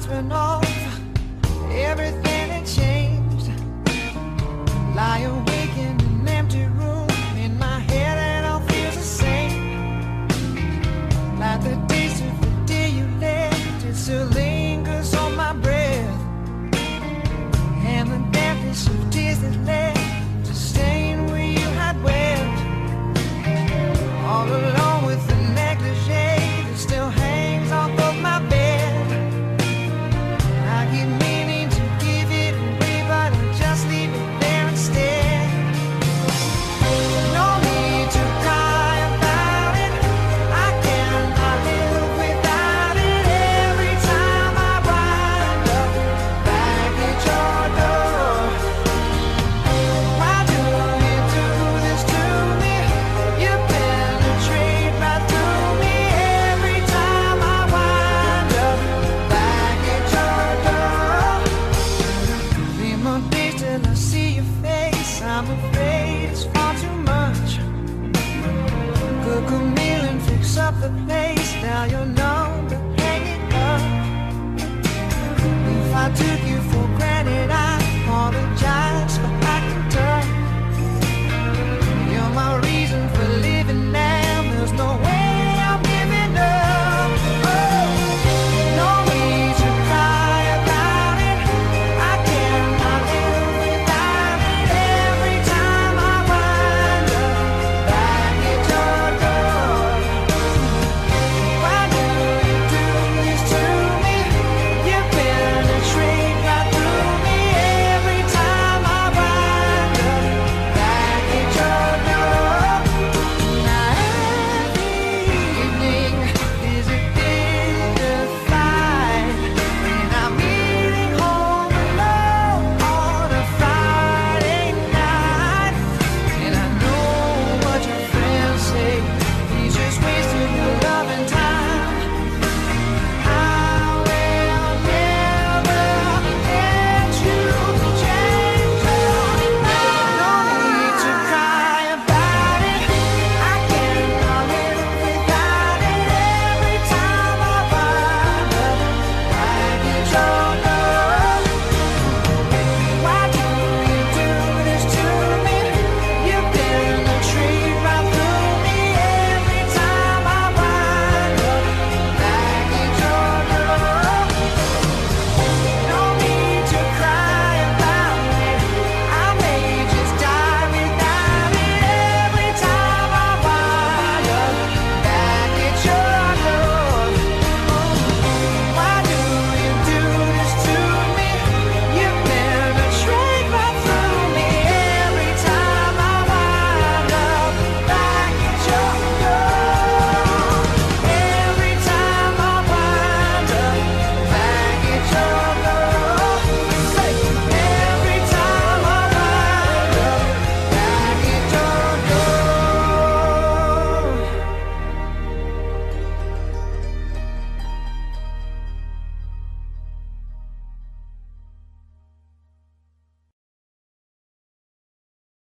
lights went off, everything had changed. the place, now you're known to hang it up. If I do